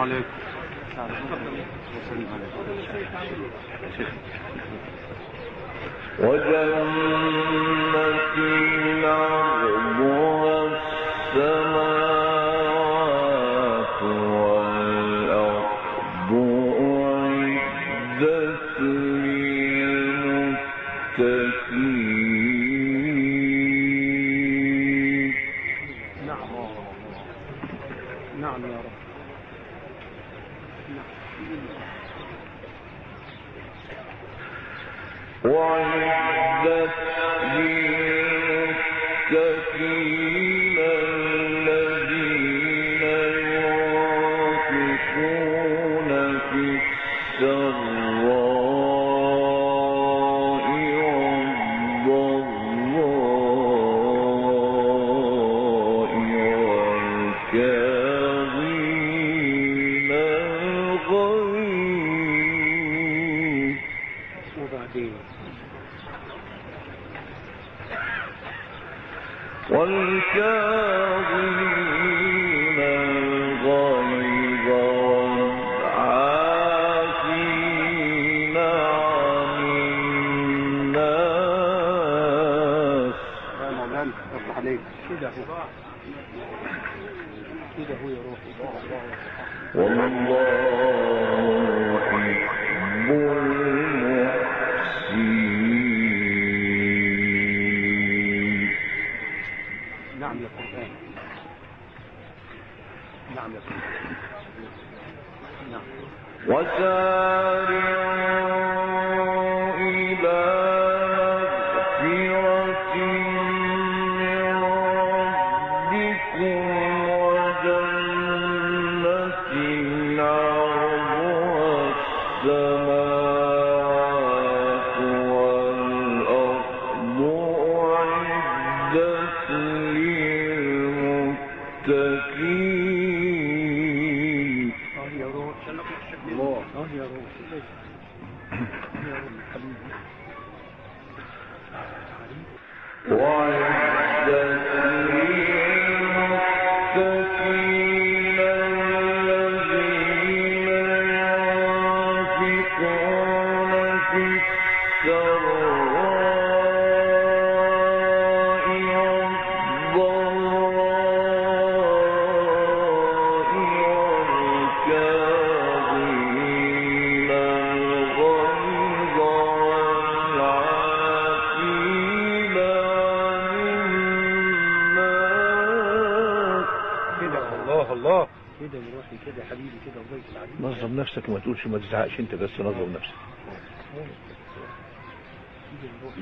عليكم وسلم عليكم وجنة وعدت للمتقين عليك كده هو. كده هو يا روحي. والله نعم يا قرآن. نعم يا قرآن. نعم. وسارعوا الله. الله كده يا روحي كده حبيبي كده وبيت العبيد نظم نفسك وما تقولش ما تزعقش انت بس نظم نفسك. كده يا روحي.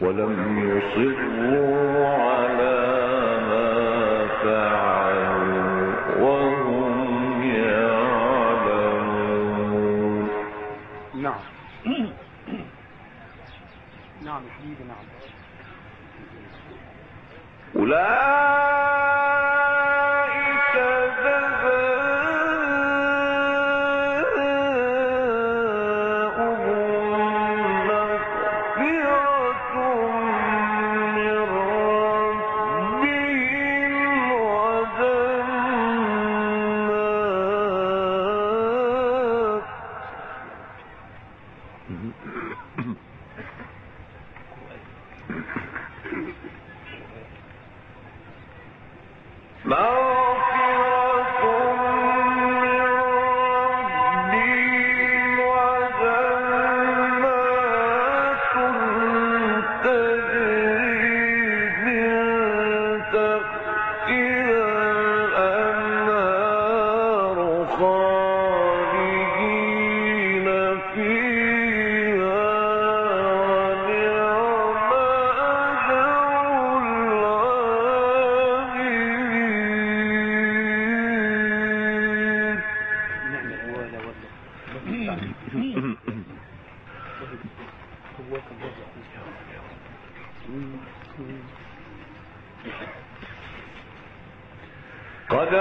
ولم يصروا على ما فعلوا وهم يعلمون. نعم. نعم حبيبي نعم. أولئك Sorry. قد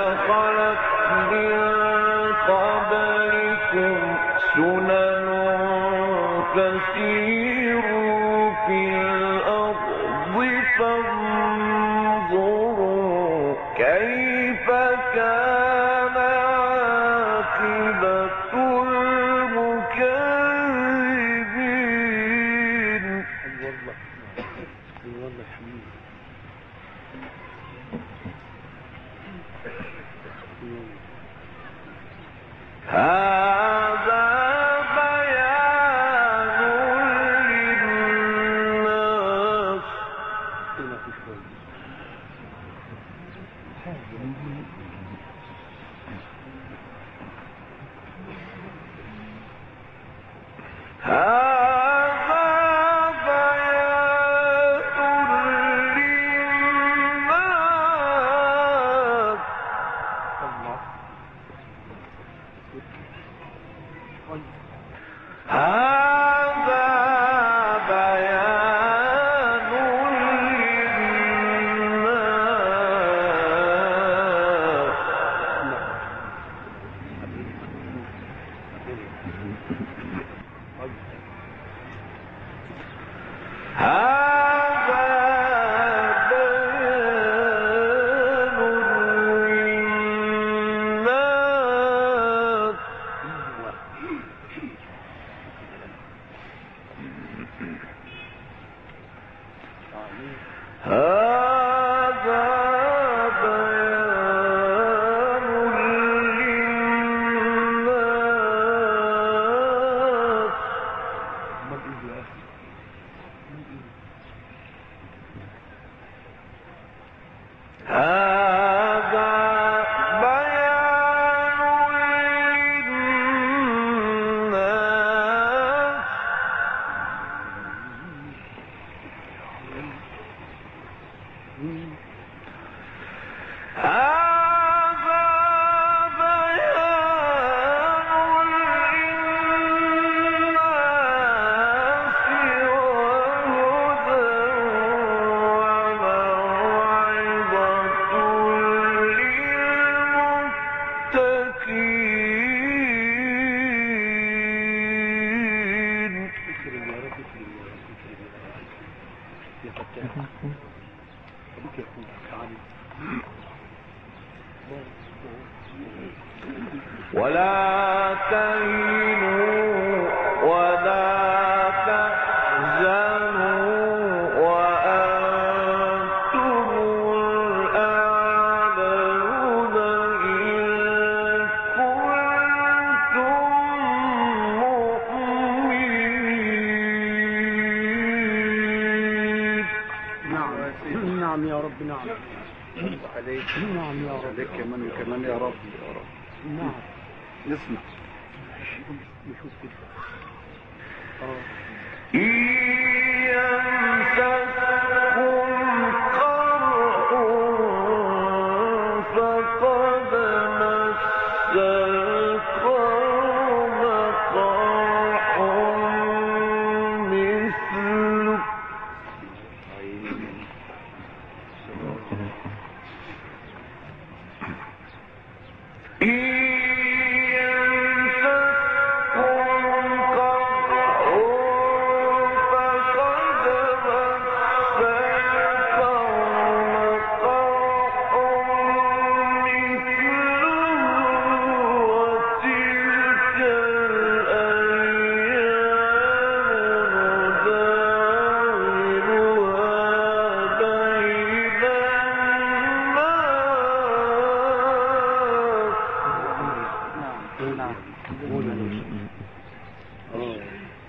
Ah!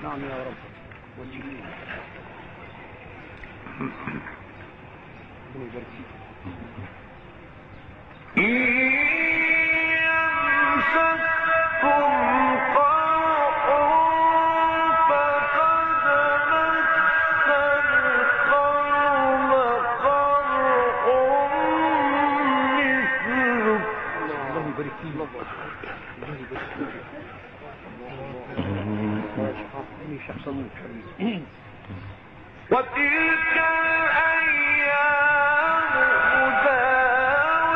non in Europa, non ci sono. Università. احسن منك حبيبي وتلك الأيام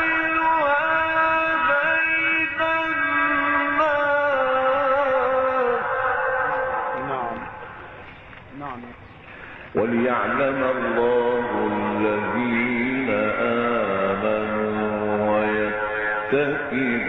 أداولها بين الناس. نعم نعم وليعلم الله الذين آمنوا ويتخذ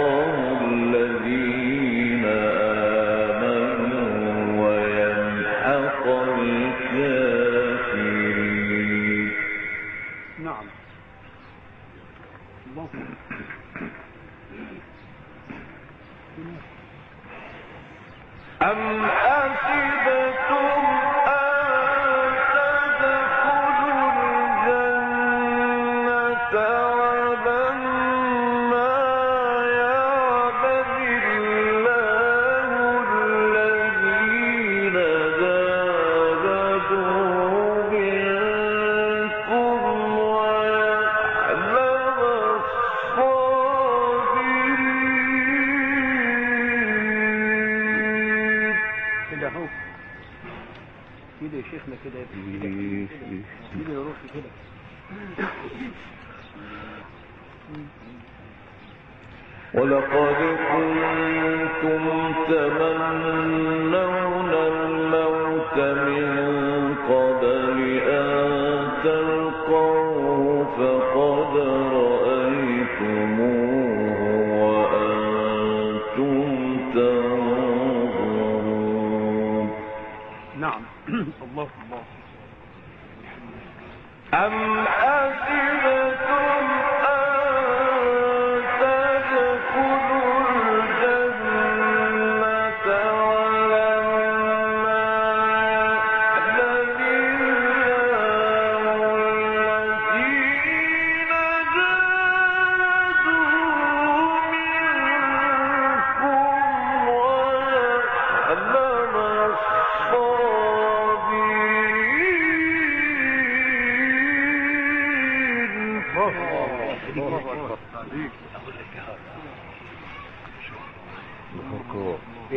أم حسبتم ولقد كنتم تمنون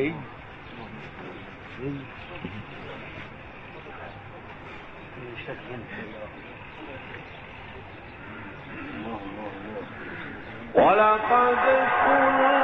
إيه؟ ولقد كنت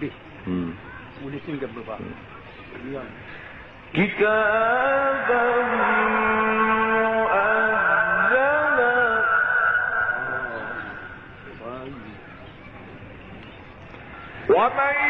به. Hmm. والاثنين قبل بعض. Hmm. كتابا آه. طيب. ومن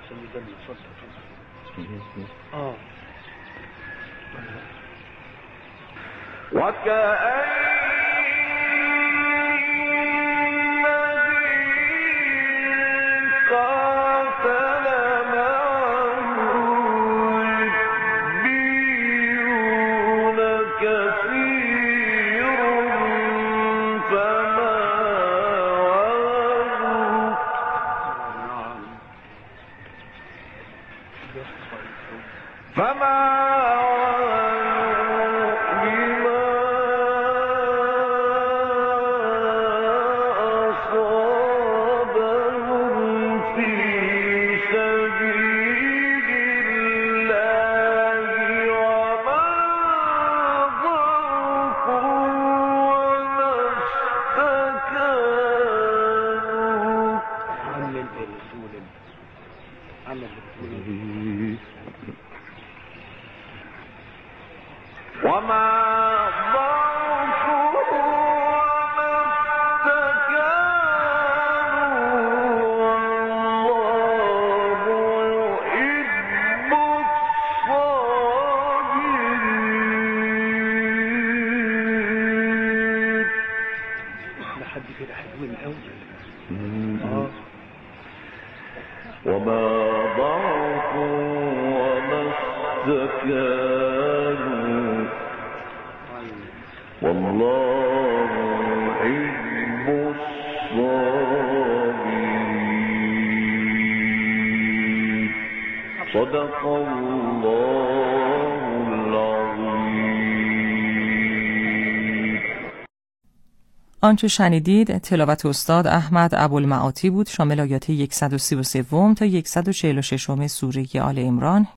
أحسن يدلل تفضل. آه. وكأي فما صدق الله آنچه شنیدید تلاوت استاد احمد ابوالمعاطی بود شامل آیات 133 تا 146 سوره آل عمران.